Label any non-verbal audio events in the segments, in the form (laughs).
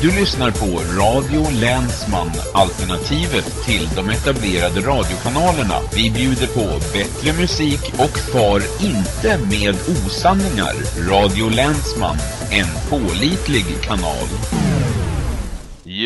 Du lyssnar på Radio Länsman, alternativet till de etablerade radiokanalerna. Vi bjuder på bättre musik och far inte med osanningar. Radio Länsman, en pålitlig kanal.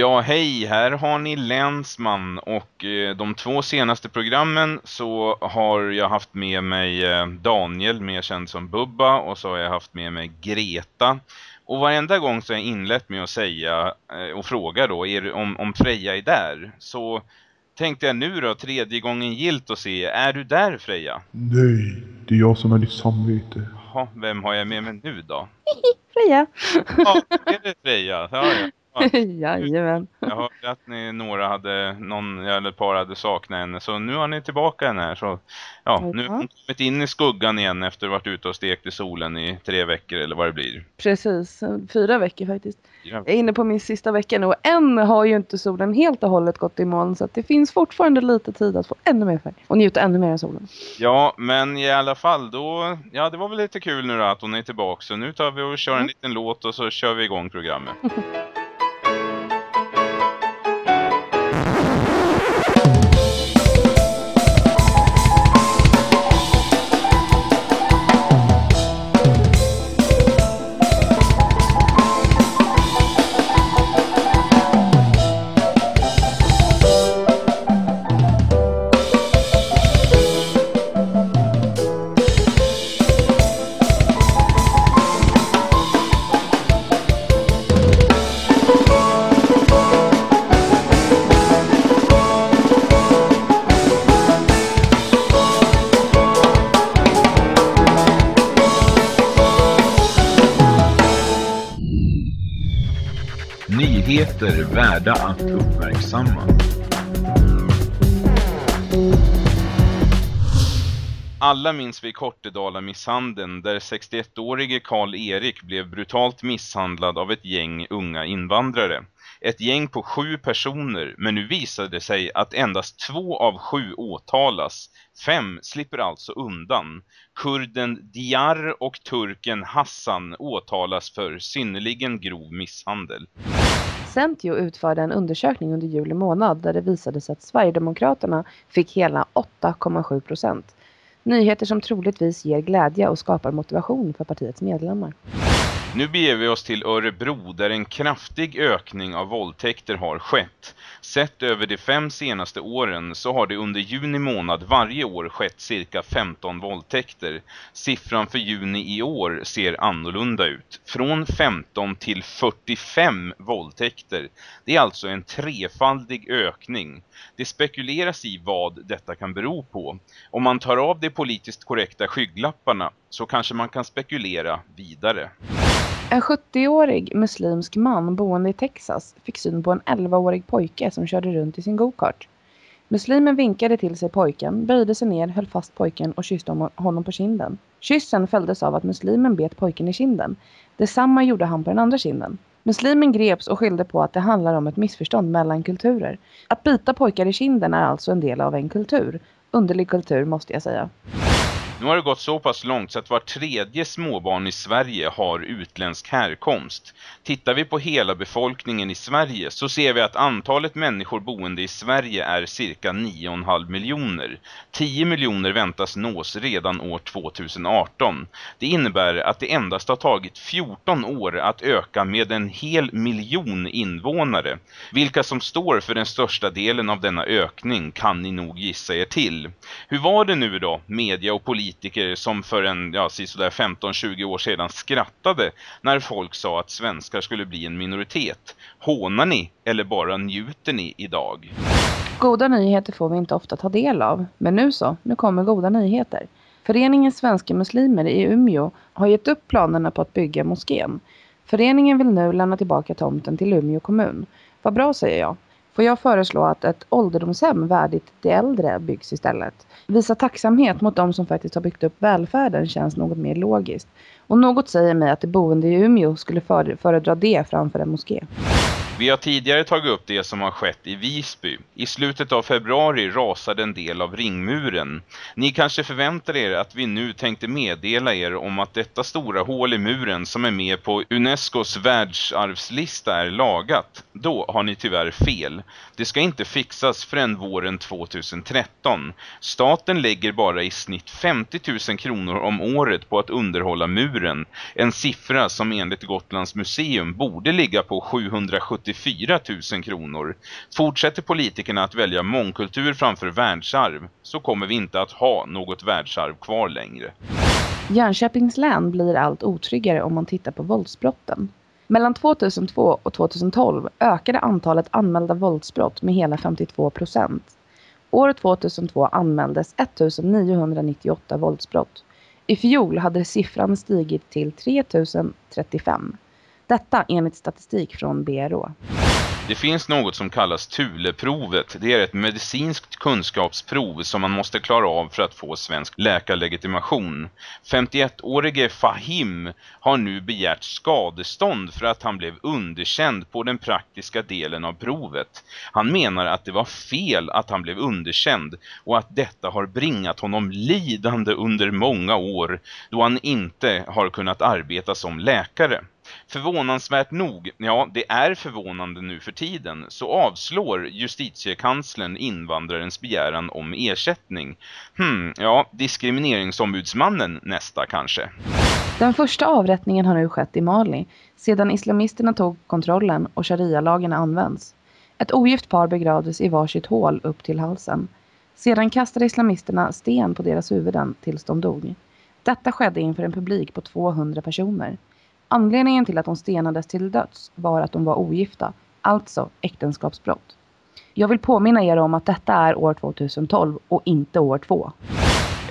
Ja, hej, här har ni Länsman och eh, de två senaste programmen så har jag haft med mig eh, Daniel, mer känd som Bubba, och så har jag haft med mig Greta. Och varenda gång så har jag inlett med att säga eh, och fråga då är, om, om Freja är där. Så tänkte jag nu då, tredje gången gilt att se, är du där Freja? Nej, det är jag som är ditt samvete. Jaha, vem har jag med mig nu då? (laughs) Freja. Ja, är det Freja? Ja, ja. (laughs) Jajamän. Jag hörde att ni några hade, någon eller ett par hade saknat henne. Så nu har ni tillbaka henne här. Så, ja, nu har hon kommit in i skuggan igen efter att ha varit ute och stekt i solen i tre veckor eller vad det blir. Precis, fyra veckor faktiskt. Ja. Jag är inne på min sista vecka nu och än har ju inte solen helt och hållet gått i moln så att det finns fortfarande lite tid att få ännu mer färg och njuta ännu mer av solen. Ja, men i alla fall då, ja det var väl lite kul nu då att hon är tillbaka så nu tar vi och kör en mm. liten låt och så kör vi igång programmet. (laughs) Alla minns vi Kortedala-misshandeln där 61-årige Karl-Erik blev brutalt misshandlad av ett gäng unga invandrare. Ett gäng på sju personer men nu visade det sig att endast två av sju åtalas. Fem slipper alltså undan. Kurden Diyar och turken Hassan åtalas för synnerligen grov misshandel. Centio utförde en undersökning under juli månad där det visade sig att Sverigedemokraterna fick hela 8,7 procent. Nyheter som troligtvis ger glädje och skapar motivation för partiets medlemmar. Nu beger vi oss till Örebro där en kraftig ökning av våldtäkter har skett. Sett över de fem senaste åren så har det under juni månad varje år skett cirka 15 våldtäkter. Siffran för juni i år ser annorlunda ut. Från 15 till 45 våldtäkter. Det är alltså en trefaldig ökning. Det spekuleras i vad detta kan bero på. Om man tar av de politiskt korrekta skygglapparna så kanske man kan spekulera vidare. En 70-årig muslimsk man boende i Texas fick syn på en 11-årig pojke som körde runt i sin go-kart. Muslimen vinkade till sig pojken, böjde sig ner, höll fast pojken och kysste honom på kinden. Kyssen följdes av att muslimen bet pojken i kinden. Detsamma gjorde han på den andra kinden. Muslimen greps och skyllde på att det handlar om ett missförstånd mellan kulturer. Att bita pojkar i kinden är alltså en del av en kultur. Underlig kultur måste jag säga. Nu har det gått så pass långt så att var tredje småbarn i Sverige har utländsk härkomst. Tittar vi på hela befolkningen i Sverige så ser vi att antalet människor boende i Sverige är cirka 9,5 miljoner. 10 miljoner väntas nås redan år 2018. Det innebär att det endast har tagit 14 år att öka med en hel miljon invånare. Vilka som står för den största delen av denna ökning kan ni nog gissa er till. Hur var det nu då, media och politiker politiker som för en ja, sådär 15-20 år sedan skrattade när folk sa att svenskar skulle bli en minoritet. Hånar ni eller bara njuter ni idag? Goda nyheter får vi inte ofta ta del av, men nu så, nu kommer goda nyheter. Föreningen Svenska Muslimer i Umeå har gett upp planerna på att bygga moskén. Föreningen vill nu lämna tillbaka tomten till Umeå kommun. Vad bra säger jag. Får jag föreslå att ett ålderdomshem värdigt de äldre byggs istället. Visa tacksamhet mot de som faktiskt har byggt upp välfärden känns något mer logiskt. Och något säger mig att de boende i Umeå skulle föredra det framför en moské. Vi har tidigare tagit upp det som har skett i Visby. I slutet av februari rasade en del av ringmuren. Ni kanske förväntar er att vi nu tänkte meddela er om att detta stora hål i muren som är med på Unescos världsarvslista är lagat. Då har ni tyvärr fel. Det ska inte fixas förrän våren 2013. Staten lägger bara i snitt 50 000 kronor om året på att underhålla muren. En siffra som enligt Gotlands museum borde ligga på 774 000 kronor. Fortsätter politikerna att välja mångkultur framför världsarv så kommer vi inte att ha något världsarv kvar längre. Jönköpings län blir allt otryggare om man tittar på våldsbrotten. Mellan 2002 och 2012 ökade antalet anmälda våldsbrott med hela 52 procent. År 2002 anmäldes 1998 våldsbrott. I fjol hade siffran stigit till 3035. Detta enligt statistik från BRÅ. Det finns något som kallas Tuleprovet. Det är ett medicinskt kunskapsprov som man måste klara av för att få svensk läkarlegitimation. 51-årige Fahim har nu begärt skadestånd för att han blev underkänd på den praktiska delen av provet. Han menar att det var fel att han blev underkänd och att detta har bringat honom lidande under många år då han inte har kunnat arbeta som läkare. Förvånansvärt nog, ja det är förvånande nu för tiden, så avslår justitiekanslern invandrarens begäran om ersättning. Hmm, ja, diskrimineringsombudsmannen nästa kanske. Den första avrättningen har nu skett i Mali, sedan islamisterna tog kontrollen och sharia-lagen används. Ett ogift par begravdes i varsitt hål upp till halsen. Sedan kastade islamisterna sten på deras huvuden tills de dog. Detta skedde inför en publik på 200 personer. Anledningen till att de stenades till döds var att de var ogifta, alltså äktenskapsbrott. Jag vill påminna er om att detta är år 2012 och inte år 2.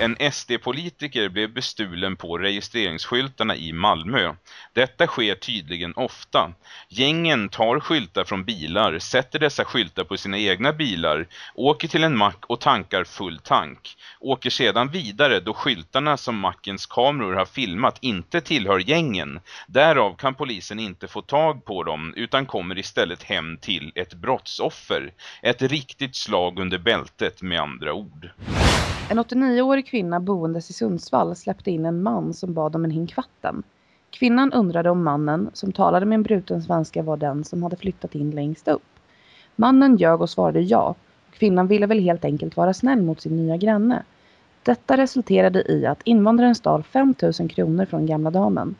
En SD-politiker blev bestulen på registreringsskyltarna i Malmö. Detta sker tydligen ofta. Gängen tar skyltar från bilar, sätter dessa skyltar på sina egna bilar, åker till en mack och tankar full tank. Åker sedan vidare då skyltarna som mackens kameror har filmat inte tillhör gängen. Därav kan polisen inte få tag på dem utan kommer istället hem till ett brottsoffer. Ett riktigt slag under bältet med andra ord. En 89-årig kvinna boendes i Sundsvall släppte in en man som bad om en hink vatten. Kvinnan undrade om mannen, som talade med en bruten svenska, var den som hade flyttat in längst upp. Mannen ljög och svarade ja. Kvinnan ville väl helt enkelt vara snäll mot sin nya granne. Detta resulterade i att invandraren stal 5 000 kronor från gamla damen.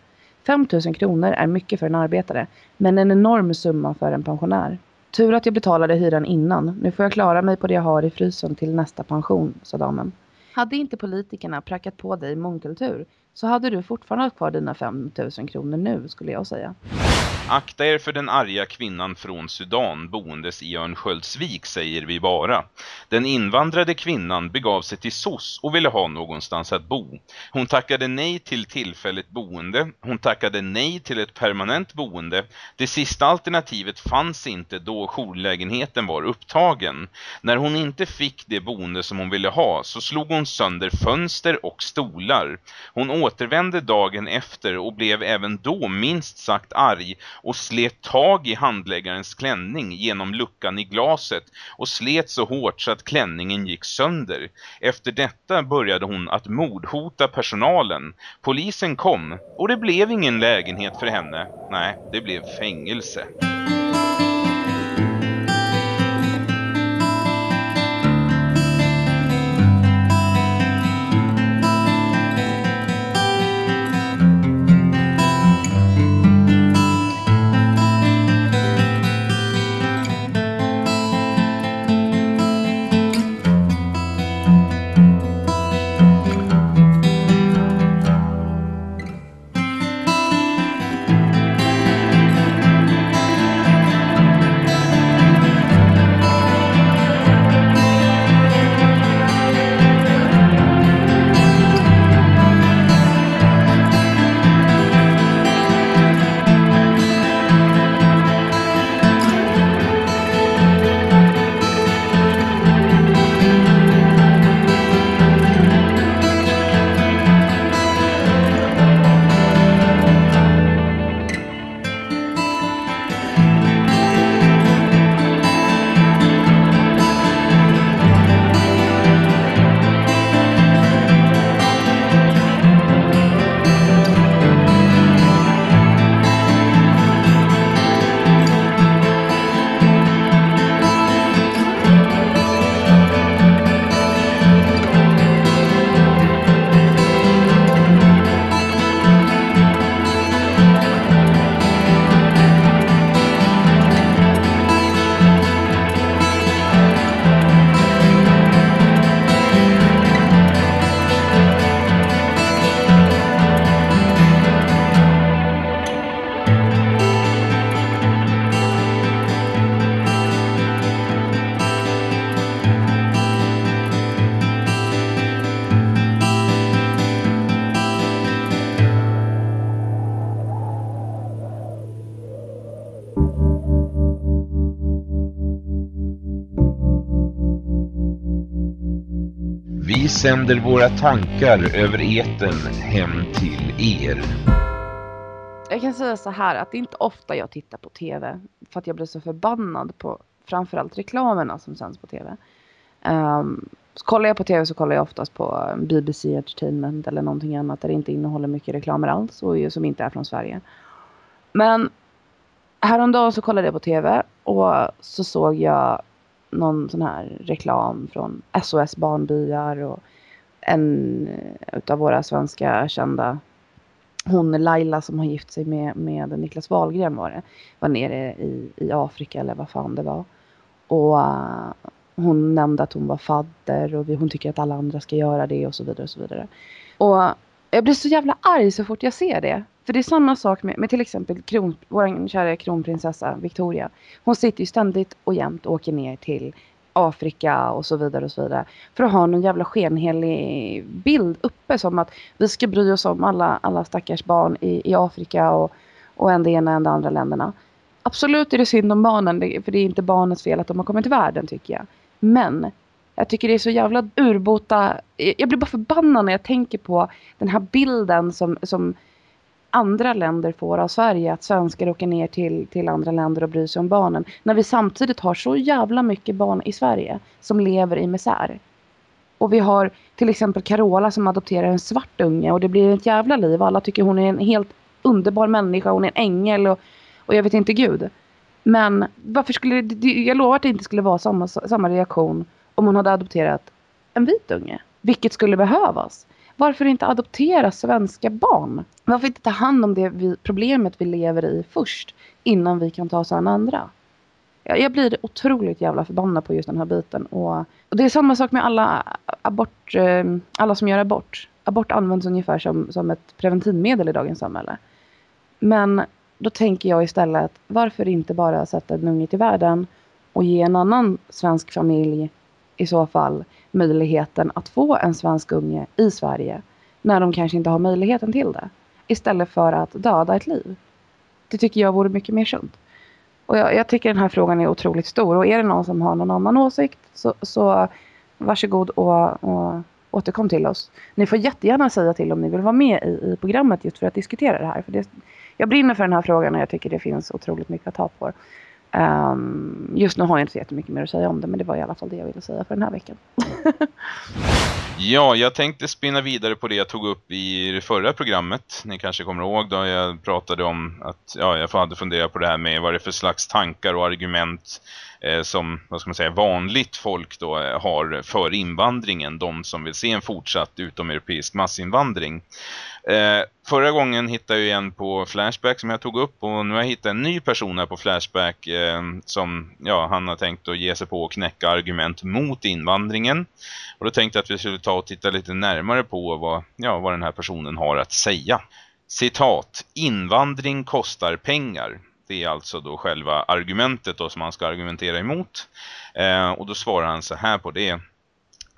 5 000 kronor är mycket för en arbetare, men en enorm summa för en pensionär. Tur att jag betalade hyran innan. Nu får jag klara mig på det jag har i frysen till nästa pension, sa damen. Hade inte politikerna prackat på dig mångkultur så hade du fortfarande haft kvar dina 5000 kronor nu skulle jag säga. Akta er för den arga kvinnan från Sudan boendes i Örnsköldsvik säger vi bara. Den invandrade kvinnan begav sig till SOS och ville ha någonstans att bo. Hon tackade nej till tillfälligt boende. Hon tackade nej till ett permanent boende. Det sista alternativet fanns inte då jourlägenheten var upptagen. När hon inte fick det boende som hon ville ha så slog hon sönder fönster och stolar. Hon återvände dagen efter och blev även då minst sagt arg och slet tag i handläggarens klänning genom luckan i glaset och slet så hårt så att klänningen gick sönder. Efter detta började hon att mordhota personalen. Polisen kom och det blev ingen lägenhet för henne. Nej, det blev fängelse. Vi sänder våra tankar över eten hem till er. Jag kan säga så här att det är inte ofta jag tittar på tv för att jag blir så förbannad på framförallt reklamerna som sänds på tv. Um, ehm, så kollar jag på tv så kollar jag oftast på BBC Entertainment eller någonting annat där det inte innehåller mycket reklamer alls och som inte är från Sverige. Men häromdagen så kollade jag på tv och så såg jag någon sån här reklam från SOS Barnbyar och en utav våra svenska kända hon Laila som har gift sig med, med Niklas Wahlgren var det. Var nere i, i Afrika eller vad fan det var. Och uh, hon nämnde att hon var fadder och hon tycker att alla andra ska göra det och så vidare och så vidare. Och jag blir så jävla arg så fort jag ser det. För det är samma sak med, med till exempel kron, vår kära kronprinsessa Victoria. Hon sitter ju ständigt och jämt och åker ner till Afrika och så vidare och så vidare. För att ha någon jävla skenhelig bild uppe som att vi ska bry oss om alla, alla stackars barn i, i Afrika och, och en det ena än det andra länderna. Absolut är det synd om barnen, för det är inte barnens fel att de har kommit till världen tycker jag. Men jag tycker det är så jävla urbota. Jag blir bara förbannad när jag tänker på den här bilden som, som andra länder får av Sverige. Att svenskar åker ner till, till andra länder och bryr sig om barnen. När vi samtidigt har så jävla mycket barn i Sverige som lever i misär. Och vi har till exempel Carola som adopterar en svart unge och det blir ett jävla liv. Alla tycker hon är en helt underbar människa, hon är en ängel och, och jag vet inte gud. Men varför skulle det, jag lovar att det inte skulle vara samma, samma reaktion om hon hade adopterat en vit unge. Vilket skulle behövas. Varför inte adoptera svenska barn? Varför inte ta hand om det vi, problemet vi lever i först innan vi kan ta oss an andra? Jag, jag blir otroligt jävla förbannad på just den här biten. Och, och det är samma sak med alla abort, eh, alla som gör abort. Abort används ungefär som, som ett preventivmedel i dagens samhälle. Men då tänker jag istället, varför inte bara sätta en unge till världen och ge en annan svensk familj i så fall möjligheten att få en svensk unge i Sverige när de kanske inte har möjligheten till det. Istället för att döda ett liv. Det tycker jag vore mycket mer sunt. Och jag, jag tycker den här frågan är otroligt stor och är det någon som har någon annan åsikt så, så varsågod och, och återkom till oss. Ni får jättegärna säga till om ni vill vara med i, i programmet just för att diskutera det här. För det, jag brinner för den här frågan och jag tycker det finns otroligt mycket att ta på. Um, just nu har jag inte så jättemycket mer att säga om det men det var i alla fall det jag ville säga för den här veckan. (laughs) ja, jag tänkte spinna vidare på det jag tog upp i det förra programmet. Ni kanske kommer ihåg då jag pratade om att ja, jag hade funderat på det här med vad det är för slags tankar och argument eh, som vad ska man säga, vanligt folk då eh, har för invandringen. De som vill se en fortsatt utomeuropeisk massinvandring. Eh, förra gången hittade jag en på Flashback som jag tog upp och nu har jag hittat en ny person här på Flashback eh, som ja, han har tänkt att ge sig på och knäcka argument mot invandringen. Och då tänkte jag att vi skulle ta och titta lite närmare på vad, ja, vad den här personen har att säga. Citat, invandring kostar pengar. Det är alltså då själva argumentet då som man ska argumentera emot. Eh, och då svarar han så här på det.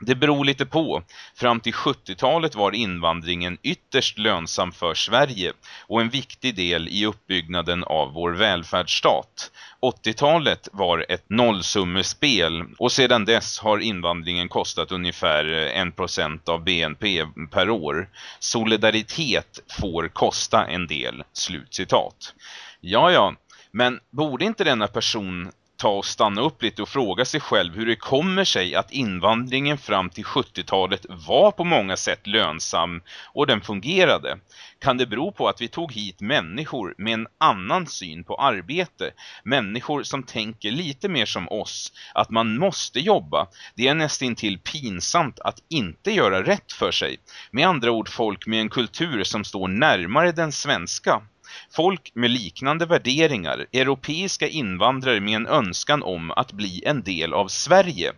Det beror lite på. Fram till 70-talet var invandringen ytterst lönsam för Sverige och en viktig del i uppbyggnaden av vår välfärdsstat. 80-talet var ett nollsummespel och sedan dess har invandringen kostat ungefär eh, 1% av BNP per år. Solidaritet får kosta en del, slutcitat. Ja, ja, men borde inte denna person ta och stanna upp lite och fråga sig själv hur det kommer sig att invandringen fram till 70-talet var på många sätt lönsam och den fungerade. Kan det bero på att vi tog hit människor med en annan syn på arbete? Människor som tänker lite mer som oss, att man måste jobba. Det är nästan till pinsamt att inte göra rätt för sig. Med andra ord folk med en kultur som står närmare den svenska. Folk med liknande värderingar, europeiska invandrare med en önskan om att bli en del av Sverige.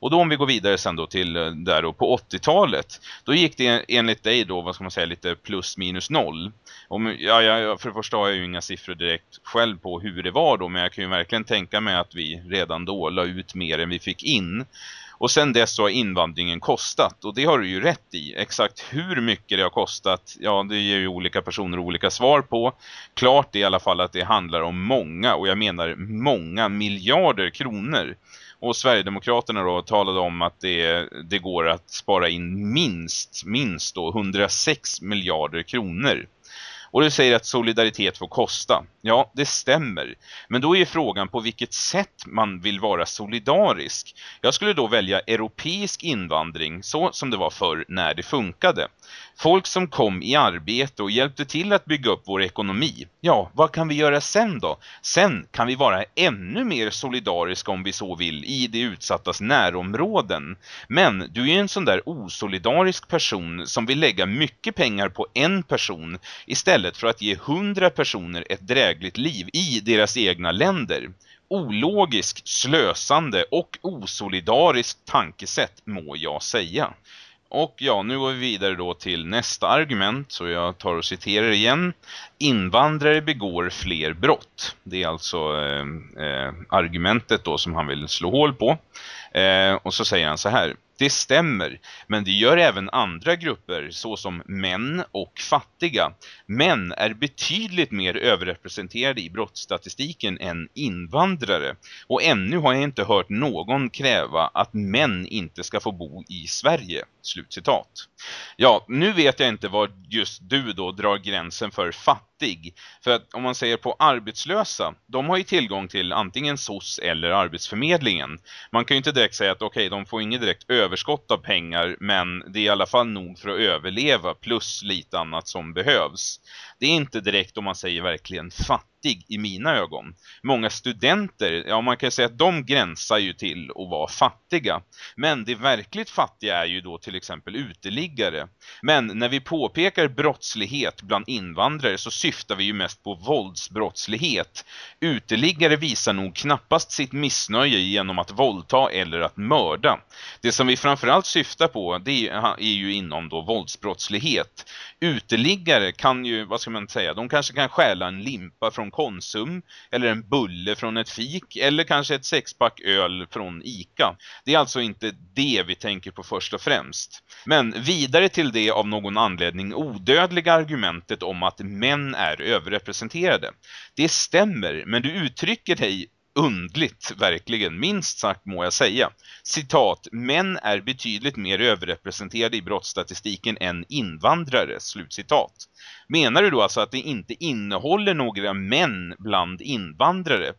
Och då om vi går vidare sen då till eh, där då på 80-talet, då gick det enligt dig då, vad ska man säga, lite plus minus noll. Om, ja, ja, för det första har jag ju inga siffror direkt själv på hur det var då, men jag kan ju verkligen tänka mig att vi redan då la ut mer än vi fick in. Och sen dess så har invandringen kostat. Och det har du ju rätt i. Exakt hur mycket det har kostat, ja det ger ju olika personer olika svar på. Klart är i alla fall att det handlar om många, och jag menar många miljarder kronor. Och Sverigedemokraterna då talade om att det, det går att spara in minst, minst då 106 miljarder kronor. Och du säger att solidaritet får kosta. Ja, det stämmer. Men då är frågan på vilket sätt man vill vara solidarisk. Jag skulle då välja europeisk invandring så som det var förr när det funkade. Folk som kom i arbete och hjälpte till att bygga upp vår ekonomi. Ja, vad kan vi göra sen då? Sen kan vi vara ännu mer solidariska om vi så vill i de utsattas närområden. Men du är en sån där osolidarisk person som vill lägga mycket pengar på en person istället för att ge hundra personer ett drägligt liv i deras egna länder ologiskt, slösande och osolidariskt tankesätt må jag säga. Och ja, nu går vi vidare då till nästa argument, så jag tar och citerar igen. Invandrare begår fler brott. Det är alltså eh, eh argumentet då som han vill slå hål på. Eh, och så säger han så här. Det stämmer, men det gör även andra grupper såsom män och fattiga. Män är betydligt mer överrepresenterade i brottsstatistiken än invandrare. Och ännu har jag inte hört någon kräva att män inte ska få bo i Sverige. Slutcitat. Ja, nu vet jag inte var just du då drar gränsen för fattig. För att om man säger på arbetslösa, de har ju tillgång till antingen SOS eller Arbetsförmedlingen. Man kan ju inte direkt säga att okej, okay, de får inget direkt överskott av pengar, men det är i alla fall nog för att överleva plus lite annat som behövs. Det är inte direkt om man säger verkligen FATT fattig i mina ögon. Många studenter, ja man kan säga att de gränsar ju till att vara fattiga. Men det verkligt fattiga är ju då till exempel uteliggare. Men när vi påpekar brottslighet bland invandrare så syftar vi ju mest på våldsbrottslighet. Uteliggare visar nog knappast sitt missnöje genom att våldta eller att mörda. Det som vi framförallt syftar på det är ju inom då våldsbrottslighet. Uteliggare kan ju, vad ska man säga, de kanske kan stjäla en limpa från Konsum eller en bulle från ett fik eller kanske ett sexpack öl från Ica. Det är alltså inte det vi tänker på först och främst. Men vidare till det av någon anledning odödliga argumentet om att män är överrepresenterade. Det stämmer, men du uttrycker dig undligt, verkligen, minst sagt må jag säga. Citat, män är betydligt mer överrepresenterade i brottsstatistiken än invandrare, slutcitat. Menar du då alltså att det inte innehåller några män bland invandrare?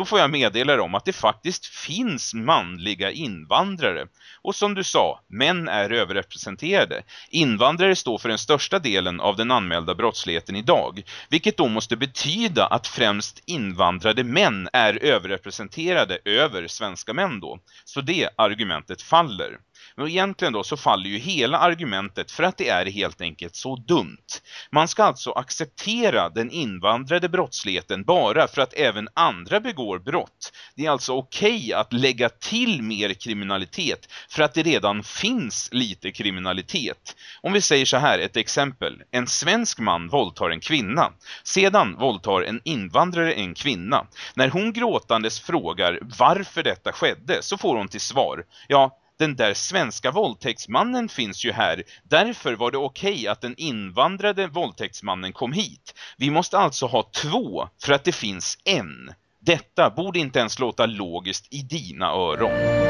Då får jag meddela dem om att det faktiskt finns manliga invandrare. Och som du sa, män är överrepresenterade. Invandrare står för den största delen av den anmälda brottsligheten idag. Vilket då måste betyda att främst invandrade män är överrepresenterade över svenska män då. Så det argumentet faller. Men egentligen då så faller ju hela argumentet för att det är helt enkelt så dumt. Man ska alltså acceptera den invandrade brottsligheten bara för att även andra begår brott. Det är alltså okej okay att lägga till mer kriminalitet för att det redan finns lite kriminalitet. Om vi säger så här, ett exempel. En svensk man våldtar en kvinna. Sedan våldtar en invandrare en kvinna. När hon gråtandes frågar varför detta skedde så får hon till svar. Ja, den där svenska våldtäktsmannen finns ju här. Därför var det okej okay att den invandrade våldtäktsmannen kom hit. Vi måste alltså ha två för att det finns en. Detta borde inte ens låta logiskt i dina öron.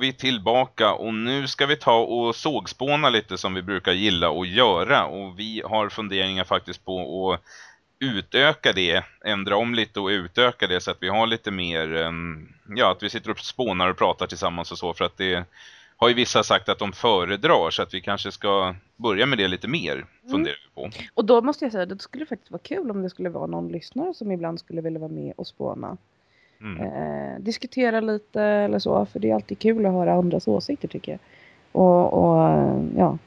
Vi tillbaka och nu ska vi ta och sågspåna lite som vi brukar gilla att göra. Och vi har funderingar faktiskt på att utöka det, ändra om lite och utöka det så att vi har lite mer, ehm, ja att vi sitter och spånar och pratar tillsammans och så för att det har ju vissa sagt att de föredrar så att vi kanske ska börja med det lite mer, funderar vi på. Och då måste jag säga att det skulle faktiskt vara kul om det skulle vara någon lyssnare som ibland skulle vilja vara med och spåna. Mm. Eh, diskutera lite eller så, för det är alltid kul att höra andras åsikter tycker jag. Och, och ja,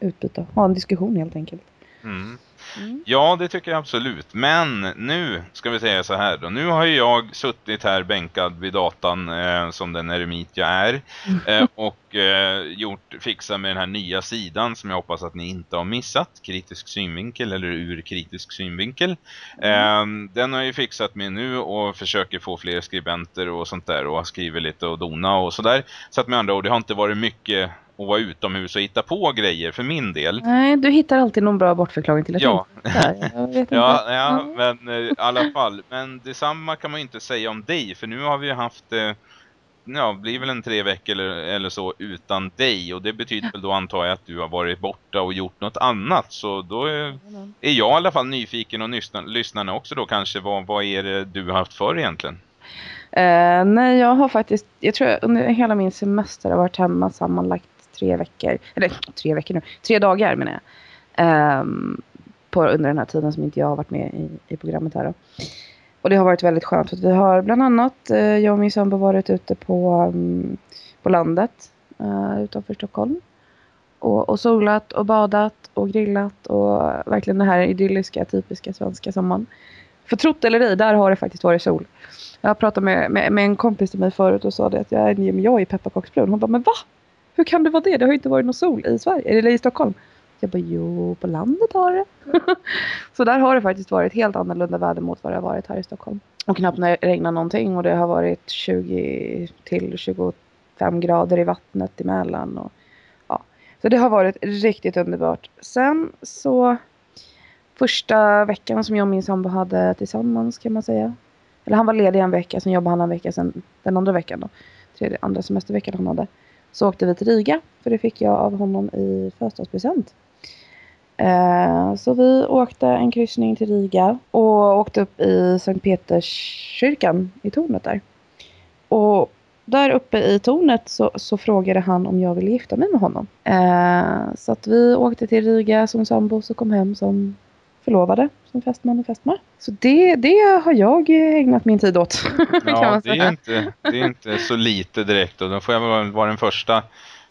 utbyta, ha en diskussion helt enkelt. Mm. Mm. Ja, det tycker jag absolut. Men nu ska vi säga så här då. Nu har ju jag suttit här bänkad vid datan eh, som den eremit jag är. (laughs) Eh, och eh, gjort, fixat med den här nya sidan som jag hoppas att ni inte har missat. Kritisk synvinkel eller ur kritisk synvinkel. Eh, den har jag ju fixat med nu och försöker få fler skribenter och sånt där. Och har skrivit lite och dona och sådär. Så att med andra ord, det har inte varit mycket att vara utomhus och hitta på grejer för min del. Nej, du hittar alltid någon bra bortförklaring till att Ja. Där. Jag vet (laughs) inte. Ja, ja, men eh, i alla fall. Men detsamma kan man ju inte säga om dig. För nu har vi ju haft, eh, ja, blir väl en tre veckor eller, eller så utan dig. Och det betyder väl då antar jag att du har varit borta och gjort något annat. Så då är, är jag i alla fall nyfiken och lyssna, lyssnarna också då kanske. Vad, vad är det du har haft för egentligen? Eh, nej, jag har faktiskt, jag tror jag under hela min semester har varit hemma sammanlagt tre veckor, eller tre veckor nu, tre dagar menar jag. Um, på, under den här tiden som inte jag har varit med i, i programmet här då. Och det har varit väldigt skönt för att vi har bland annat, eh, jag och min sambo varit ute på, um, på landet uh, utanför Stockholm. Och, och solat och badat och grillat och verkligen den här idylliska, typiska svenska sommaren. För trott eller ej, där har det faktiskt varit sol. Jag pratade med, med, med en kompis till mig förut och sa det att jag är, jag är pepparkaksbrun. Hon bara, men va? Hur kan det vara det? Det har ju inte varit någon sol i Sverige, eller i Stockholm. Jag bara, jo, på landet har det. (laughs) så där har det faktiskt varit helt annorlunda väder mot vad det har varit här i Stockholm. Och knappt när det regnar någonting och det har varit 20 till 25 grader i vattnet emellan. Och, ja. Så det har varit riktigt underbart. Sen så första veckan som jag och min sambo hade tillsammans kan man säga. Eller han var ledig en vecka, sen jobbade han en vecka, sen den andra veckan då. Tredje, andra semesterveckan han hade. Så åkte vi till Riga, för det fick jag av honom i födelsedagspresent. Eh, så vi åkte en kryssning till Riga och åkte upp i Sankt Peterskyrkan i tornet där. Och där uppe i tornet så, så frågade han om jag ville gifta mig med honom. Eh, så att vi åkte till Riga som sambos och kom hem som förlovade, som fästman och fästmö. Så det, det har jag ägnat min tid åt. (laughs) Ja, det är, inte, det är inte så lite direkt och då får jag väl vara den första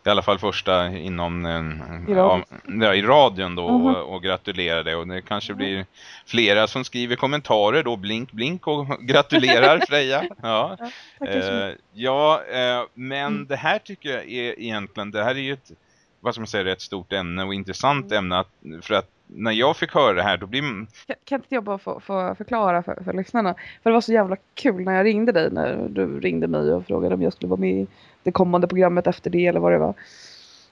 i alla fall första inom eh, I ja, ja, i radion då Mhm. och, och gratulera dig och det kanske blir flera som skriver kommentarer då blink blink och (laughs) gratulerar Freja. (laughs) Ja. Mycket. Eh, ja, eh, men Mm. det här tycker jag är egentligen, det här är ju ett, vad ska man säga, ett stort ämne och intressant Mm. ämne att, för att när jag fick höra det här då blir Kan, kan inte jag bara få, få förklara för, för lyssnarna? För det var så jävla kul när jag ringde dig, när du ringde mig och frågade om jag skulle vara med i det kommande programmet efter det eller vad det var.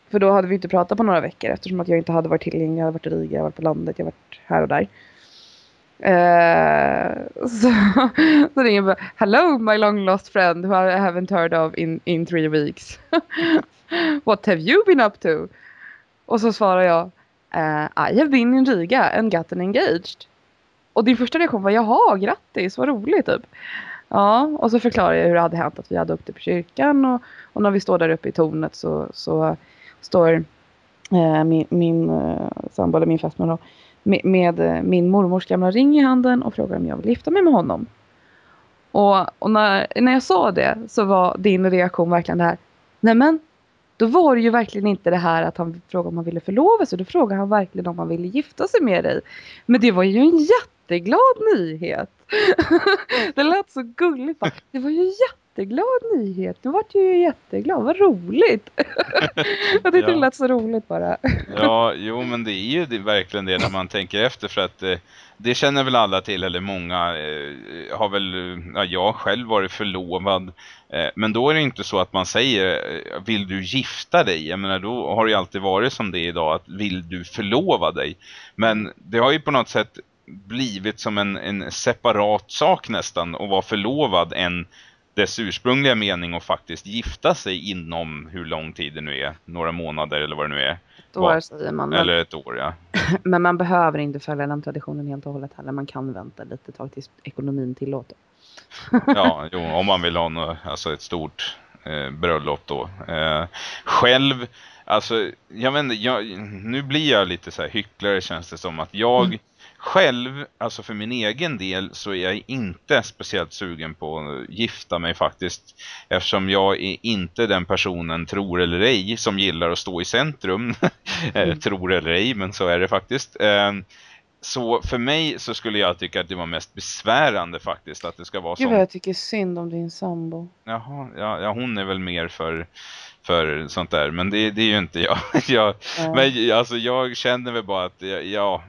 För då hade vi inte pratat på några veckor eftersom att jag inte hade varit tillgänglig. Jag hade varit i Riga, jag hade varit på landet, jag hade varit här och där. Uh, (laughs) så, så ringer jag bara, Hello my long lost friend who I haven't heard of in, in three weeks. (laughs) What have you been up to? Och så svarar jag, Eh, uh, I have been in Riga and gotten engaged. Och din första reaktion var, jaha, grattis, vad roligt typ. Ja, och så förklarar jag hur det hade hänt att vi hade åkt upp i kyrkan och, och när vi står där uppe i tornet så, så står eh, min, min eh, sambo, eller min fästmö då, med, med eh, min mormors gamla ring i handen och frågar om jag vill gifta mig med honom. Och, och när, när jag sa det så var din reaktion verkligen det här, nej men då var det ju verkligen inte det här att han frågade om han ville förlova sig. Då frågade han verkligen om han ville gifta sig med dig. Men det var ju en jätteglad nyhet. (laughs) det lät så gulligt. Det var ju jätte jätteglad nyhet. Nu vart jag ju jätteglad. Vad roligt. (laughs) jag tyckte Ja. det lät så roligt bara. (laughs) Ja, jo men det är ju det, verkligen det när man tänker efter för att eh, det känner väl alla till eller många eh, har väl, eh, ja, jag själv varit förlovad eh, men då är det inte så att man säger eh, vill du gifta dig? Jag menar då har det ju alltid varit som det är idag att vill du förlova dig? Men det har ju på något sätt blivit som en, en separat sak nästan att vara förlovad än dess ursprungliga mening att faktiskt gifta sig inom hur lång tid det nu är. Några månader eller vad det nu är. Ett år Vad? säger man. Eller ett år, ja. (laughs) men man behöver inte följa den traditionen helt och hållet heller. Man kan vänta lite tag tills ekonomin tillåter. (laughs) Ja, (laughs) jo, om man vill ha nå- alltså ett stort eh, bröllop då. Eh, själv, alltså, jag vet inte, jag, nu blir jag lite så här hycklare känns det som att jag Mm. Själv, alltså för min egen del så är jag inte speciellt sugen på att gifta mig faktiskt. Eftersom jag är inte den personen, tror eller ej, som gillar att stå i centrum. (laughs) Eh, Mm. tror eller ej, men så är det faktiskt. Eh, så för mig så skulle jag tycka att det var mest besvärande faktiskt att det ska vara så. vad jag tycker synd om din sambo. Jaha, ja, ja, hon är väl mer för, för sånt där. Men det, det är ju inte jag. (laughs) jag Eh, men alltså jag känner väl bara att ja,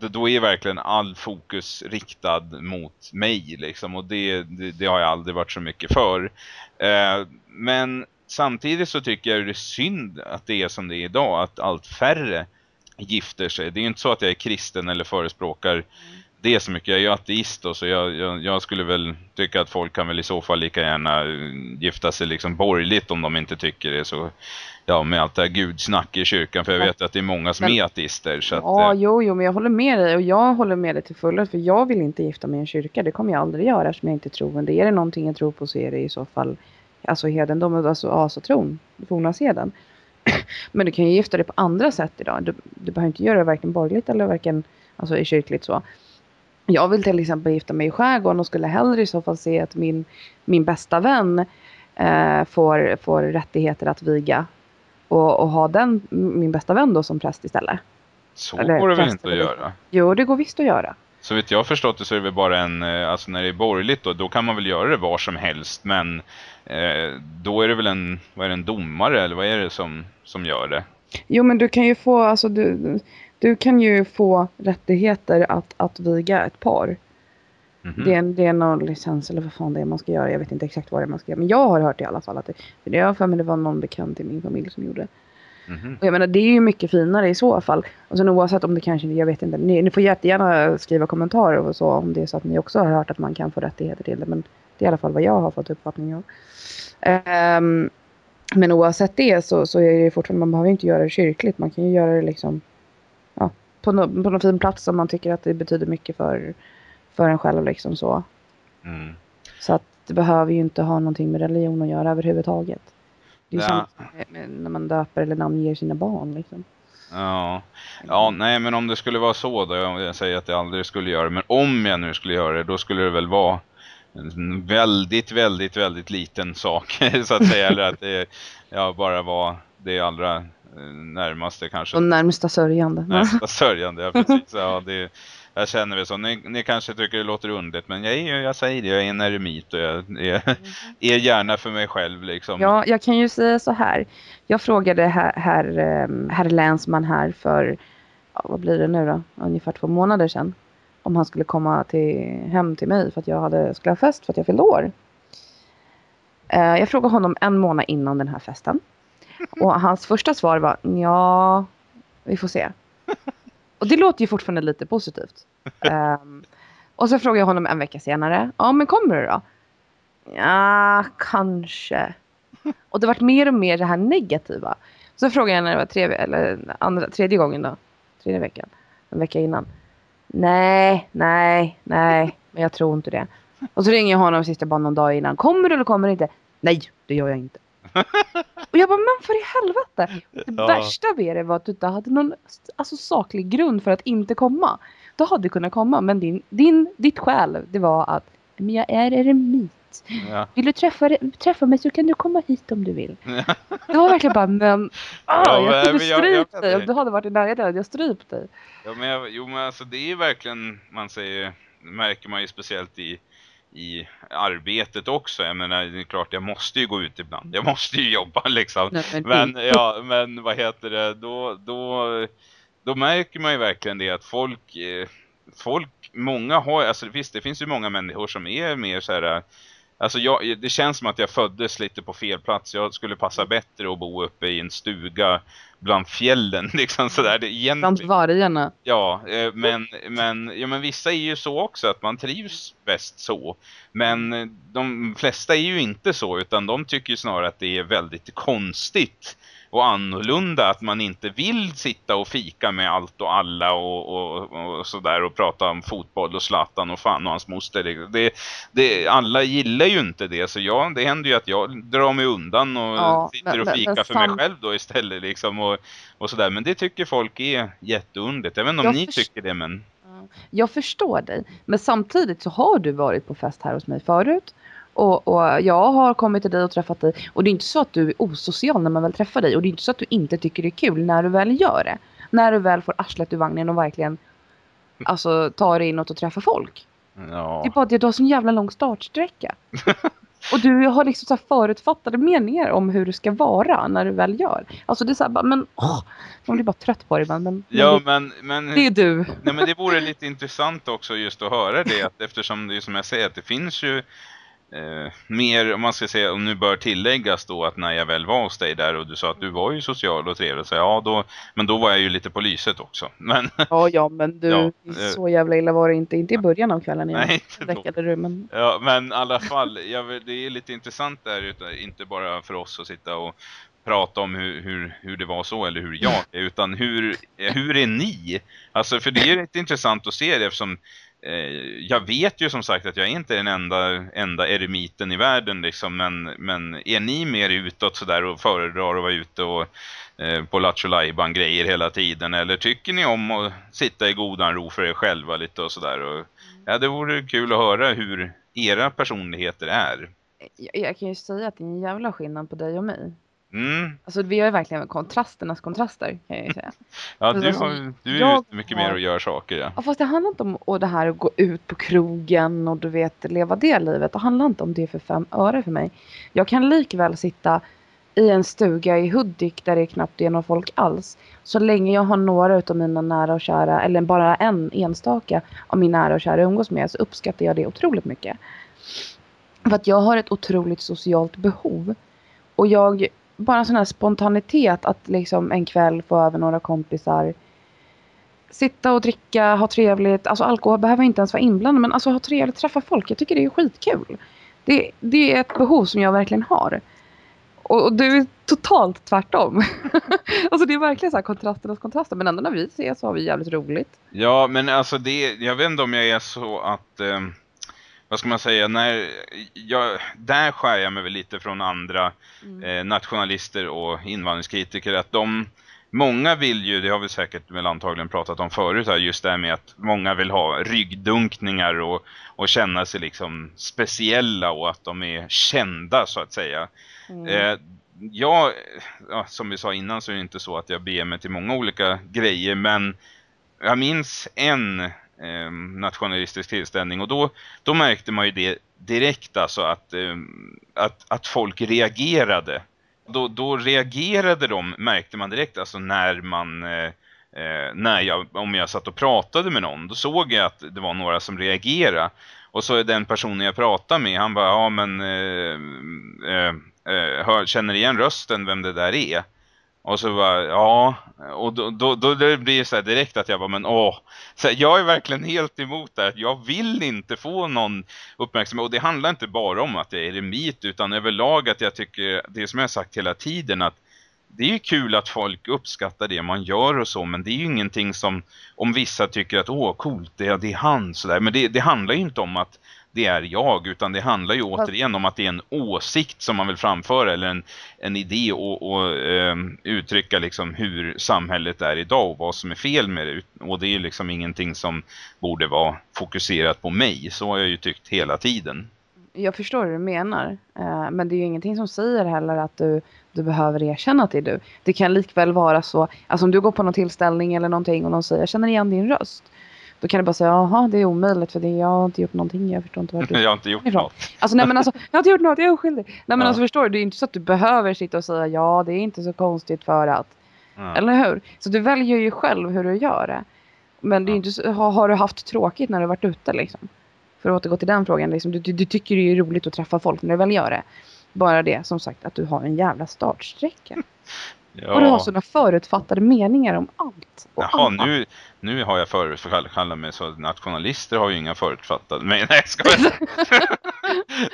då är verkligen all fokus riktad mot mig liksom. Och det, det, det har jag aldrig varit så mycket för. Eh, men samtidigt så tycker jag det är synd att det är som det är idag. Att allt färre gifter sig. Det är ju inte så att jag är kristen eller förespråkar det så mycket. Jag är ju ateist och så jag, jag, jag skulle väl tycka att folk kan väl i så fall lika gärna eh, gifta sig liksom borgerligt om de inte tycker det så ja med allt det här gudsnack i kyrkan för jag Ja. vet att det är många som Men- är ateister så att, Ja, eh, jo, jo, men jag håller med dig och jag håller med dig till fullo för jag vill inte gifta mig i en kyrka. Det kommer jag aldrig göra eftersom jag inte är troende. Är det någonting jag tror på så är det i så fall alltså hedendom, alltså asatron, fornaseden. (clears throat) Men du kan ju gifta dig på andra sätt idag. Du, du behöver inte göra det varken borgerligt eller varken alltså i kyrkligt så. Jag vill till exempel gifta mig i skärgården och skulle hellre i så fall se att min, min bästa vän eh, får, får rättigheter att viga. Och, och ha den, min bästa vän då som präst istället. så eller går det väl inte att göra. Jo, det går visst att göra. Så vet jag förstått det så är det väl bara en, eh, alltså när det är borgerligt då, då kan man väl göra det var som helst men eh, då är det väl en, vad är det, en domare eller vad är det som, som gör det? Jo, men du kan ju få, alltså du, du kan ju få rättigheter att, att viga ett par. Mhm. Det, är, det är någon licens eller vad fan det är man ska göra. Jag vet inte exakt vad det är man ska göra. Men jag har hört i alla fall att det, för det jag för mig det var någon bekant i min familj som gjorde. Mhm. Och jag menar det är ju mycket finare i så fall. Och sen oavsett om det kanske, jag vet inte. Ni, ni får jättegärna skriva kommentarer och så om det är så att ni också har hört att man kan få rättigheter till det. Men det är i alla fall vad jag har fått uppfattning om. Ehm, men oavsett det så, så är det fortfarande, man behöver inte göra det kyrkligt. Man kan ju göra det liksom på, no, på någon fin plats som man tycker att det betyder mycket för, för en själv liksom så. Mm. Så att det behöver ju inte ha någonting med religion att göra överhuvudtaget. Det är ju Ja. samma när man döper eller namnger sina barn liksom. Ja. ja, nej men om det skulle vara så då, jag, säger att jag aldrig skulle göra det, men om jag nu skulle göra det, då skulle det väl vara en väldigt, väldigt, väldigt liten sak (laughs) så att säga, eller att det ja, bara var det allra närmaste kanske. Och närmsta sörjande. Nästa (laughs) sörjande, ja precis. Ja, det, jag känner väl så. Ni, ni kanske tycker det låter underligt, men jag, är, jag säger det, jag är en eremit och jag är, är gärna för mig själv liksom. Ja, jag kan ju säga så här. Jag frågade herr, herr, ehm, herr länsman här för, ja, vad blir det nu då? Ungefär två månader sedan. Om han skulle komma till, hem till mig för att jag hade, skulle ha fest för att jag fyllde år. Eh, jag frågade honom en månad innan den här festen. Och hans första svar var ja, vi får se. Och det låter ju fortfarande lite positivt. Um, och så frågade jag honom en vecka senare. Ja, men kommer du då? Ja, kanske. Och det vart mer och mer det här negativa. Så frågade jag när det var tre, eller andra, tredje gången då. Tredje veckan. En vecka innan. Nej, nej, nej. Men jag tror inte det. Och så ringer jag honom sista bara någon dag innan. Kommer du eller kommer du inte? Nej, det gör jag inte. Och jag bara, men för i helvete. Det Ja. värsta med det var att du inte hade någon alltså, saklig grund för att inte komma. Du hade kunnat komma, men din, din, ditt skäl det var att men jag är eremit. Ja. Vill du träffa, träffa mig så kan du komma hit om du vill. Det var verkligen bara, men ah, Ja, jag kunde strypt dig. Om du hade varit i närheten hade jag strypt dig. Ja, men jag, jo men alltså det är verkligen, man säger, märker man ju speciellt i, i arbetet också. Jag menar, det är klart jag måste ju gå ut ibland. Jag måste ju jobba liksom. Nej, men Men ja, men vad heter det, då, då, då märker man ju verkligen det att folk, eh, folk, många har, alltså visst det finns ju många människor som är mer så här Alltså jag, det känns som att jag föddes lite på fel plats. Jag skulle passa bättre att bo uppe i en stuga bland fjällen. (laughs) Liksom sådär. Det, egentligen... Bland vargarna. Ja, eh, men, men, ja, men vissa är ju så också att man trivs bäst så. Men eh, de flesta är ju inte så utan de tycker ju snarare att det är väldigt konstigt och annorlunda att man inte vill sitta och fika med allt och alla och, och, och sådär och prata om fotboll och Zlatan och fan och hans moster. Det, det, alla gillar ju inte det så jag, det händer ju att jag drar mig undan och Ja, sitter och fikar men för sam- mig själv då istället liksom och, och sådär. Men det tycker folk är jätteunderligt. Jag vet inte om Jag ni först- tycker det men... Jag förstår dig. Men samtidigt så har du varit på fest här hos mig förut. Och, och jag har kommit till dig och träffat dig. Och det är inte så att du är osocial när man väl träffar dig. Och det är inte så att du inte tycker det är kul när du väl gör det. När du väl får arslet ur vagnen och verkligen alltså, tar dig inåt och träffar folk. Ja. Det är bara att du har sån jävla lång startsträcka. (laughs) och du har liksom så förutfattade meningar om hur du ska vara när du väl gör. Alltså det är så här bara, men åh, man blir bara trött på det ibland. Men, Ja, men men, det är du. nej, men det vore lite intressant också just att höra det. Att eftersom det är som jag säger att det finns ju eh, mer, om man ska säga, om nu bör tilläggas då att när jag väl var hos dig där och du sa att du var ju social och trevlig. Så ja, då, men då var jag ju lite på lyset också. (laughs) Men Ja, ja, men du, Ja, eh. så jävla illa var det inte. Inte i början av kvällen (laughs) nej, inte då. Du, men Ja, men i alla fall, jag, det är lite intressant där, utan, inte bara för oss att sitta och prata om hur, hur, hur det var så eller hur jag är, utan hur, hur är ni? Alltså, för det är lite intressant att se det eftersom jag vet ju som sagt att jag är inte den enda, enda eremiten i världen liksom, men, men är ni mer utåt sådär och föredrar att vara ute och eh, på Lattjo grejer hela tiden eller tycker ni om att sitta i godan ro för er själva lite och sådär och Ja, det vore kul att höra hur era personligheter är. jag, jag kan ju säga att det är en jävla skillnad på dig och mig. Mm. Alltså vi har ju verkligen kontrasternas kontraster kan jag ju säga. (laughs) Ja, du, alltså, har, du är jag ute mycket mer och gör saker, ja. Ja, fast det handlar inte om och det här att gå ut på krogen och du vet leva det livet. Det handlar inte om det för fem öre för mig. Jag kan likväl sitta i en stuga i Hudik där det knappt är någon folk alls. Så länge jag har några utav mina nära och kära eller bara en enstaka av mina nära och kära umgås med så uppskattar jag det otroligt mycket. För att jag har ett otroligt socialt behov. Och jag, bara en sån här spontanitet att liksom en kväll få över några kompisar sitta och dricka, ha trevligt. Alltså alkohol behöver inte ens vara inblandad men alltså ha trevligt, träffa folk. Jag tycker det är skitkul. Det, det är ett behov som jag verkligen har. Och, och du är totalt tvärtom. (laughs) alltså det är verkligen så här kontrasternas kontraster. Men ändå när vi ses så har vi jävligt roligt. Ja, men alltså det, jag vet inte om jag är så att, eh, vad ska man säga, när jag, där skär jag mig väl lite från andra eh, nationalister och invandringskritiker att de, många vill ju, det har vi säkert väl antagligen pratat om förut här, just det här med att många vill ha ryggdunkningar och, och känna sig liksom speciella och att de är kända så att säga. Mm. Eh, jag, ja, som vi sa innan så är det inte så att jag beger mig till många olika grejer men jag minns en eh, nationalistisk tillställning och då, då märkte man ju det direkt alltså att, eh, att, att folk reagerade. Då, då reagerade de, märkte man direkt, alltså när man eh, eh, när jag, om jag satt och pratade med någon, då såg jag att det var några som reagerade. Och så är den personen jag pratade med, han bara, ja men eh, eh, hör, känner igen rösten vem det där är. Och så bara, ja, och då, då, då det blir det så här direkt att jag bara, men åh. Så här, jag är verkligen helt emot det här. Jag vill inte få någon uppmärksamhet. Och det handlar inte bara om att jag är eremit, utan överlag att jag tycker, det som jag har sagt hela tiden, att det är ju kul att folk uppskattar det man gör och så, men det är ju ingenting som, om vissa tycker att åh coolt, det, det är han sådär. Men det, det handlar ju inte om att det är jag, utan det handlar ju återigen om att det är en åsikt som man vill framföra eller en, en idé och, och ehm, uttrycka liksom hur samhället är idag och vad som är fel med det. Och det är ju liksom ingenting som borde vara fokuserat på mig. Så har jag ju tyckt hela tiden. Jag förstår hur du menar. Eh, men det är ju ingenting som säger heller att du, du behöver erkänna att det är du. Det kan likväl vara så. Alltså om du går på någon tillställning eller någonting och någon säger jag känner igen din röst. Då kan du bara säga jaha det är omöjligt för det, jag har inte gjort någonting. Jag förstår inte vad du (laughs) Jag har inte gjort ifrån. något. Alltså nej men alltså, jag har inte gjort något, jag är oskyldig. Nej men Ja. alltså förstår du, det är inte så att du behöver sitta och säga ja, det är inte så konstigt för att. Ja. Eller hur? Så du väljer ju själv hur du gör det. Men det är inte så, har, har du haft tråkigt när du varit ute liksom? för att återgå till den frågan, liksom, du, du, du tycker det är roligt att träffa folk när du väl gör det. Bara det, som sagt, att du har en jävla startsträcka. (laughs) Ja. Och du har sådana förutfattade meningar om allt. Och Jaha, alla. nu, nu har jag förutkallat mig så nationalister har ju inga förutfattade men (laughs) nej, ska jag (laughs)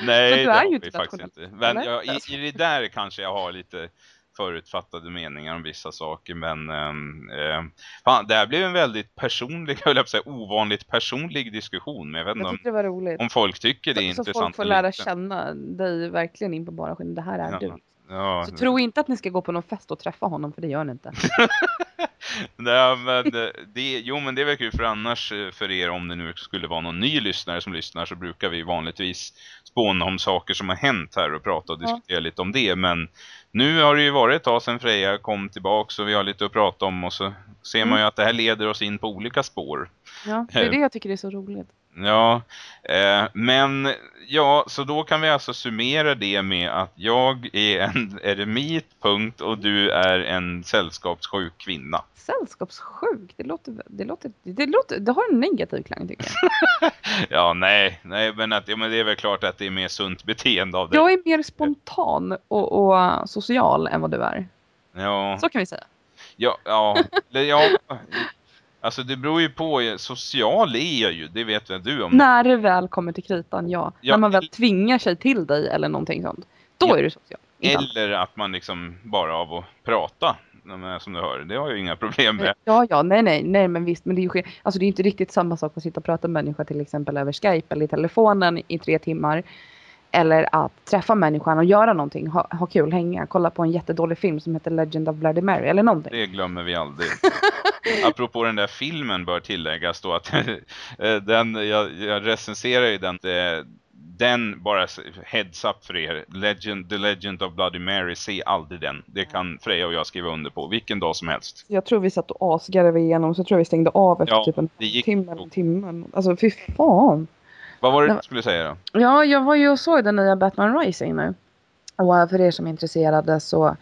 Nej, det är har ju vi inte faktiskt inte. Men eller? ja, i, i det där kanske jag har lite förutfattade meningar om vissa saker men ehm, fan, det här blev en väldigt personlig, (laughs) jag att säga ovanligt personlig diskussion men jag vet inte Jag om, om folk tycker det är så, så intressant folk får lära känna dig verkligen in på bara skinn. Det här är Ja. du. Ja, Så tro inte att ni ska gå på någon fest och träffa honom för det gör ni inte. (laughs) Nej, men det, jo men det väl kul för annars eh, för er om det nu skulle vara någon ny lyssnare som lyssnar så brukar vi vanligtvis spåna om saker som har hänt här och prata och Ja. diskutera lite om det. Men nu har det ju varit ett tag sedan Freja kom tillbaka så vi har lite att prata om och så ser man Mm. ju att det här leder oss in på olika spår. Ja, det är det jag tycker är så roligt. Ja, eh, men ja, så då kan vi alltså summera det med att jag är en (laughs) eremit, punkt, och du är en sällskapssjuk kvinna. Sällskapssjuk, det låter, det låter, det låter, det har en negativ klang tycker jag. (laughs) Ja, nej, nej, men, att, ja, men det är väl klart att det är mer sunt beteende av dig. Jag är mer spontan och, och social än vad du är. Ja, Så kan vi säga. ja, ja, ja, alltså det beror ju på, social är jag ju, det vet väl du om. När det väl kommer till kritan, ja. Ja, När man väl tvingar sig till dig eller någonting sånt. Då Ja, är du social. Eller att man liksom bara av att prata, som du hör, det har jag ju inga problem med. Ja, ja, nej, nej, nej, men visst, men det är ju alltså det är inte riktigt samma sak att sitta och prata med människa till exempel över Skype eller i telefonen i tre timmar. Eller att träffa människan och göra någonting, ha, ha kul, hänga, kolla på en jättedålig film som heter Legend of Bloody Mary eller någonting. Det glömmer vi aldrig. (laughs) Apropå den där filmen bör tilläggas då att (laughs) eh, den, jag, jag recenserar ju den, eh, den bara heads up för er, Legend, The Legend of Bloody Mary, se aldrig den. Det kan Freja och jag skriva under på, vilken dag som helst. Jag tror vi satt och asgarvade igenom så tror jag vi stängde av efter Ja, typ en det gick timme en timme. Alltså fy fan. Vad var det du skulle säga då? Ja, jag var ju och såg den nya Batman Rising nu. Och eh, för er som är intresserade så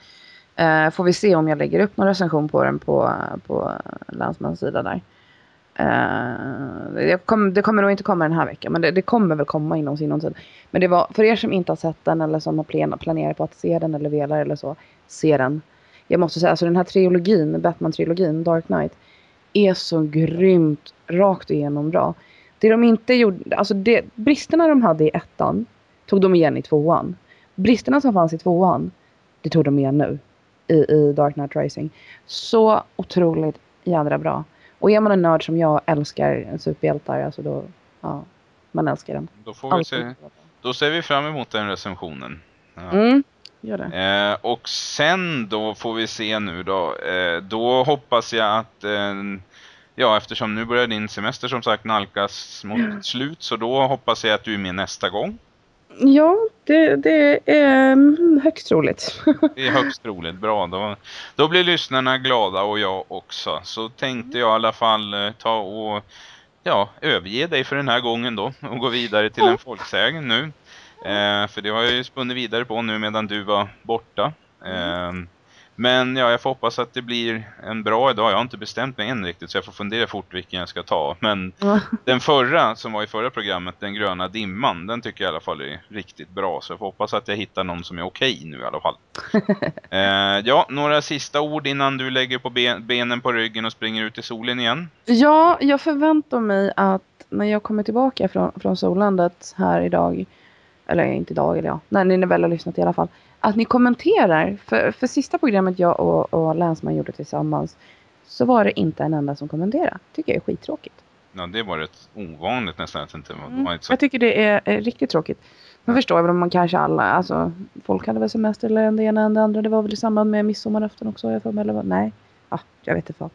eh, får vi se om jag lägger upp någon recension på den på, på Landsmans sida där. Eh, kom, det kommer nog inte komma den här veckan men det, det kommer väl komma inom sinom tid. Men det var för er som inte har sett den eller som har plan, planerat på att se den eller velar eller så. Se den. Jag måste säga alltså den här trilogin, Batman-trilogin, Dark Knight. Är så grymt rakt igenom bra. Det de inte gjorde, alltså det, bristerna de hade i ettan tog de igen i tvåan. Bristerna som fanns i tvåan, det tog de igen nu i, i Dark Knight Rising. Så otroligt jädra bra. Och är man en nörd som jag älskar superhjältar, alltså då, ja, man älskar den. Då, får vi Allt se, då ser vi fram emot den recensionen. Ja. Mm, gör det. Eh, och sen då får vi se nu då. Eh, då hoppas jag att, eh, ja eftersom nu börjar din semester som sagt nalkas mot slut så då hoppas jag att du är med nästa gång. Ja, det, det är mm, högst troligt. Det är högst troligt. Bra. Då, då blir lyssnarna glada och jag också. Så tänkte jag i alla fall eh, ta och ja, överge dig för den här gången då och gå vidare till en folksägen nu. Eh, för det har jag ju spunnit vidare på nu medan du var borta. Eh, men ja, jag får hoppas att det blir en bra idag. Jag har inte bestämt mig än riktigt så jag får fundera fort vilken jag ska ta. Men (laughs) den förra som var i förra programmet, den gröna dimman, den tycker jag i alla fall är riktigt bra. Så jag får hoppas att jag hittar någon som är okej nu i alla fall. (laughs) eh, ja, några sista ord innan du lägger på ben, benen på ryggen och springer ut i solen igen. Ja, jag förväntar mig att när jag kommer tillbaka från, från sollandet här idag, eller inte idag, eller ja, när ni väl har lyssnat i alla fall, att ni kommenterar. För, för sista programmet jag och, och Länsman gjorde tillsammans så var det inte en enda som kommenterade. tycker jag är skittråkigt. Ja, det var rätt ovanligt nästan att inte Mm. inte så. Jag tycker det är, är riktigt tråkigt. Man förstår väl om man kanske alla, alltså folk hade väl semester eller en det ena än det andra. Det var väl i samband med midsommarafton också, jag för mig, eller vad? Nej, ja, jag vet inte fan.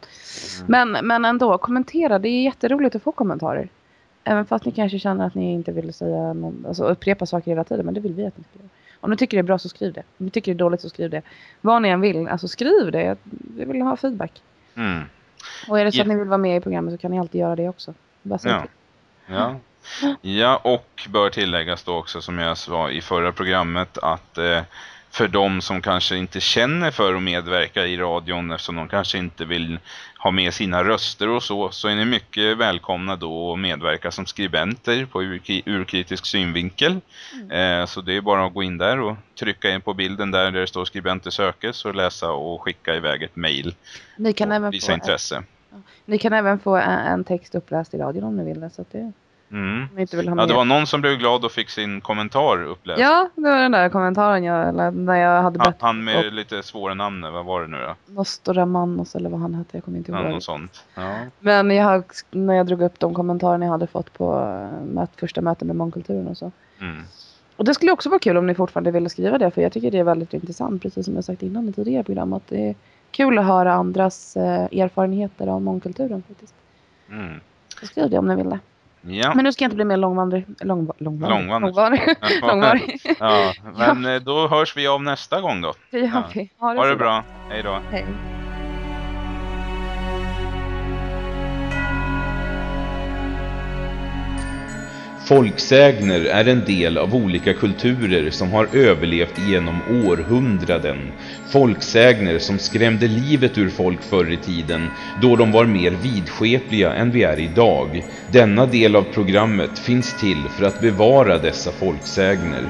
Mm. Men, men ändå, kommentera. Det är jätteroligt att få kommentarer. Även fast ni kanske känner att ni inte vill säga någon, alltså upprepa saker hela tiden. Men det vill vi att ni ska göra. Om ni tycker det är bra så skriv det. Om ni tycker det är dåligt så skriv det. Vad ni än vill, alltså skriv det. Vi vill ha feedback. Mm. Och är det så Ja. att ni vill vara med i programmet så kan ni alltid göra det också. Bara Ja. Ja. ja, och bör tilläggas då också som jag sa i förra programmet att eh, för de som kanske inte känner för att medverka i radion eftersom de kanske inte vill ha med sina röster och så så är ni mycket välkomna då att medverka som skribenter på urkritisk synvinkel. Mm. Eh, så det är bara att gå in där och trycka in på bilden där, där det står skribenter sökes och läsa och skicka iväg ett mejl. Ni kan även visa få intresse. Ett, ni kan även få en, en, text uppläst i radion om ni vill. Så det... Mm. Inte vill ha ja, det var någon som blev glad och fick sin kommentar uppläst. Ja, det var den där kommentaren jag, när jag hade bett. Han, med och, lite svåra namn, vad var det nu då? Nostramanos eller vad han hette, jag kommer inte ihåg. Ja, något sånt. Ja. Men jag, när jag drog upp de kommentarerna jag hade fått på eh, mät, första möten med mångkulturen och så. Mm. Och det skulle också vara kul om ni fortfarande ville skriva det, för jag tycker det är väldigt intressant, precis som jag sagt innan i tidigare program, att det är kul att höra andras eh, erfarenheter av mångkulturen faktiskt. Mm. Så skriv det om ni vill det. Ja. Men nu ska jag inte bli mer långvandrig. Lång, långvandrig. Långvandrig. långvandrig. (laughs) ja, men. Eh, då hörs vi av nästa gång då. Det gör vi. Ha det, ha det bra. Hej då. Hej. Folksägner är en del av olika kulturer som har överlevt genom århundraden. Folksägner som skrämde livet ur folk förr i tiden då de var mer vidskepliga än vi är idag. Denna del av programmet finns till för att bevara dessa folksägner.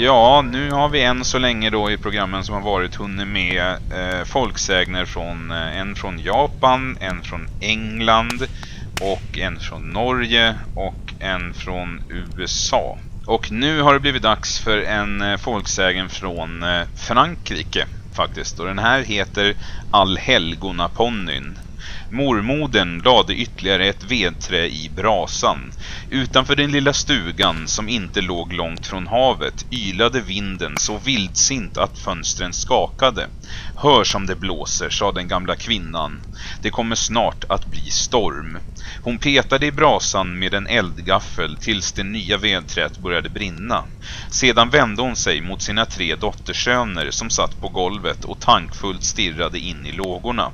Ja, nu har vi än så länge då i programmen som har varit hunnit med eh, folksägner från eh, en från Japan, en från England och en från Norge och en från USA. Och nu har det blivit dags för en eh, folksägen från eh, Frankrike faktiskt. Och den här heter Allhelgonaponnyn. Mormoden lade ytterligare ett vedträ i brasan. Utanför den lilla stugan, som inte låg långt från havet, ylade vinden så vildsint att fönstren skakade. Hör som det blåser, sa den gamla kvinnan. Det kommer snart att bli storm. Hon petade i brasan med en eldgaffel tills det nya vedträet började brinna. Sedan vände hon sig mot sina tre dottersöner som satt på golvet och tankfullt stirrade in i lågorna.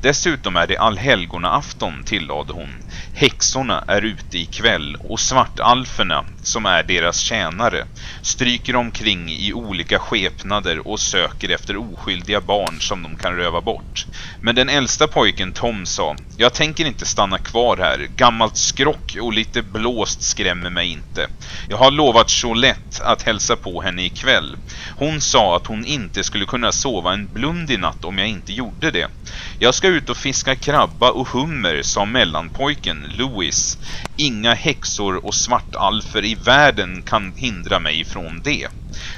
Dessutom är det all Allhelgonaafton, tillade hon. Häxorna är ute ikväll och svartalferna, som är deras tjänare, stryker omkring i olika skepnader och söker efter oskyldiga barn som de kan röva bort. Men den äldsta pojken Tom sa, jag tänker inte stanna kvar här. Gammalt skrock och lite blåst skrämmer mig inte. Jag har lovat Jolette att hälsa på henne ikväll. Hon sa att hon inte skulle kunna sova en blund i natt om jag inte gjorde det. Jag ska ut och fiska krabba och hummer, sa mellanpojken Louis. Inga häxor och svartalfer i världen kan hindra mig från det.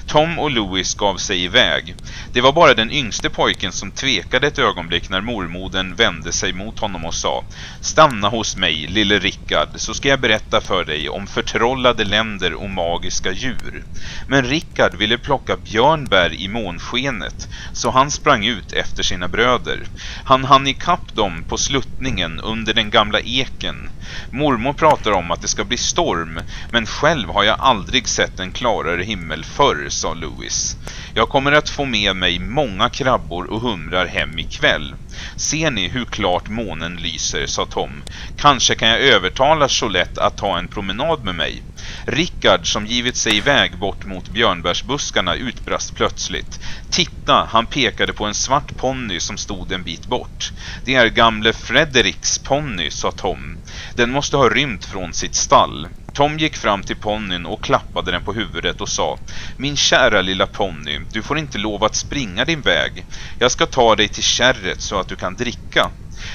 Tom och Louis gav sig iväg. Det var bara den yngste pojken som tvekade ett ögonblick när mormoden vände sig mot honom och sa Stanna hos mig, lille Rickard, så ska jag berätta för dig om förtrollade länder och magiska djur. Men Rickard ville plocka björnbär i månskenet, så han sprang ut efter sina bröder. Han hann ikapp dem på sluttningen under den gamla eken. Mormor pratar om att det ska bli storm, men själv har jag aldrig sett en klarare himmel förr, sa Louis. Jag kommer att få med mig många krabbor och humrar hem ikväll. Ser ni hur klart månen lyser, sa Tom. Kanske kan jag övertala Cholette att ta en promenad med mig. Rickard, som givit sig iväg bort mot björnbärsbuskarna, utbrast plötsligt. Titta, han pekade på en svart ponny som stod en bit bort. Det är gamle Frederiks ponny, sa Tom. Den måste ha rymt från sitt stall. Tom gick fram till ponnyn och klappade den på huvudet och sa Min kära lilla ponny, du får inte lov att springa din väg. Jag ska ta dig till kärret så att du kan dricka.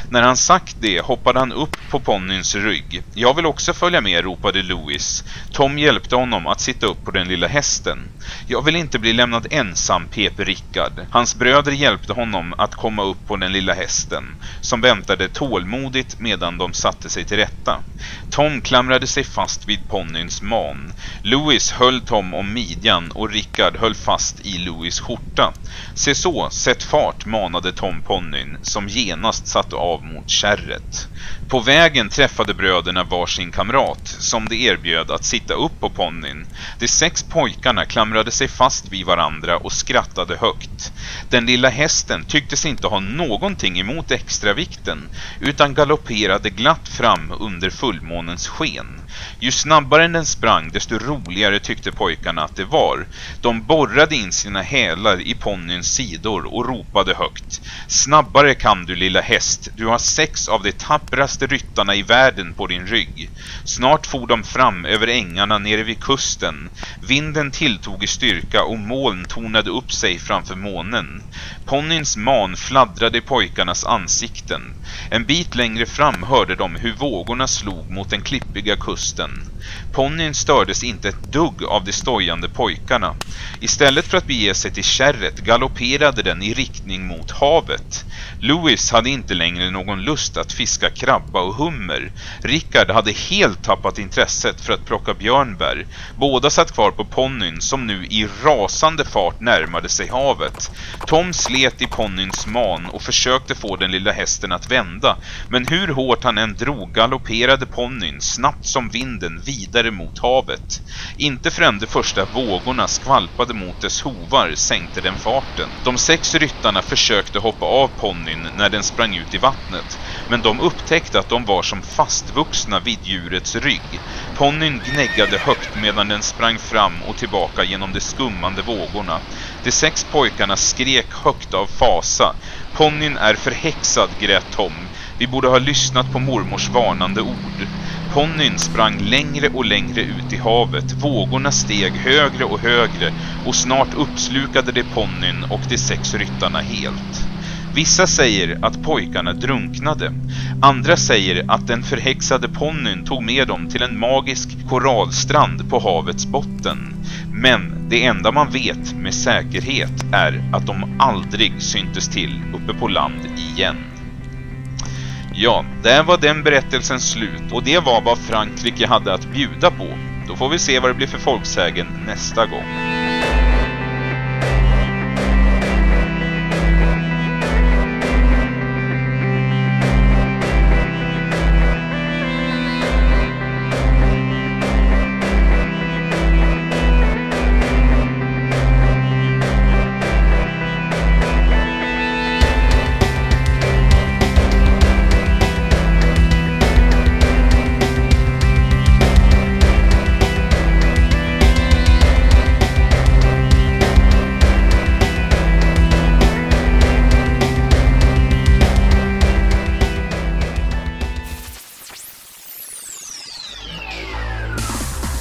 När han sagt det hoppade han upp på ponnyns rygg. Jag vill också följa med, ropade Louis. Tom hjälpte honom att sitta upp på den lilla hästen. Jag vill inte bli lämnad ensam, pep Rickard. Hans bröder hjälpte honom att komma upp på den lilla hästen, som väntade tålmodigt medan de satte sig till rätta. Tom klamrade sig fast vid ponnyns man. Louis höll Tom om midjan och Rickard höll fast i Louis skjorta. Se så, sätt fart, manade Tom ponnyn, som genast satte av mot kärret. På vägen träffade bröderna varsin kamrat som de erbjöd att sitta upp på ponnyn. De sex pojkarna klamrade sig fast vid varandra och skrattade högt. Den lilla hästen tycktes inte ha någonting emot extravikten utan galopperade glatt fram under fullmånens sken. Ju snabbare den sprang desto roligare tyckte pojkarna att det var. De borrade in sina hälar i ponnyns sidor och ropade högt. Snabbare kan du lilla häst, du har sex av de tappraste ryttarna i världen på din rygg. Snart for de fram över ängarna nere vid kusten. Vinden tilltog i styrka och moln tornade upp sig framför månen. Ponnyns man fladdrade i pojkarnas ansikten. En bit längre fram hörde de hur vågorna slog mot den klippiga kusten. Ponnyn stördes inte ett dugg av de stojande pojkarna. Istället för att bege sig till kärret galopperade den i riktning mot havet. Louis hade inte längre någon lust att fiska krabba och hummer. Rickard hade helt tappat intresset för att plocka björnbär. Båda satt kvar på ponnyn som nu i rasande fart närmade sig havet. Tom slet i ponnyns man och försökte få den lilla hästen att vända. Men hur hårt han än drog galopperade ponnyn snabbt som vinden vidare mot havet. Inte förrän de första vågorna skvalpade mot dess hovar sänkte den farten. De sex ryttarna försökte hoppa av ponnyn när den sprang ut i vattnet, men de upptäckte att de var som fastvuxna vid djurets rygg. Ponnyn gnäggade högt medan den sprang fram och tillbaka genom de skummande vågorna. De sex pojkarna skrek högt av fasa. Ponnyn är förhäxad, grät Tom. Vi borde ha lyssnat på mormors varnande ord. Ponnyn sprang längre och längre ut i havet. Vågorna steg högre och högre och snart uppslukade de ponnyn och de sex ryttarna helt. Vissa säger att pojkarna drunknade. Andra säger att den förhäxade ponnyn tog med dem till en magisk korallstrand på havets botten. Men det enda man vet med säkerhet är att de aldrig syntes till uppe på land igen. Ja, där var den berättelsen slut och det var vad Frankrike hade att bjuda på. Då får vi se vad det blir för folksägen nästa gång.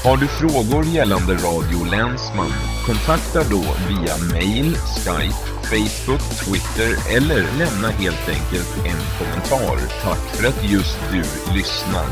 Har du frågor gällande Radio Länsman? Kontakta då via mail, Skype, Facebook, Twitter eller lämna helt enkelt en kommentar. Tack för att just du lyssnar.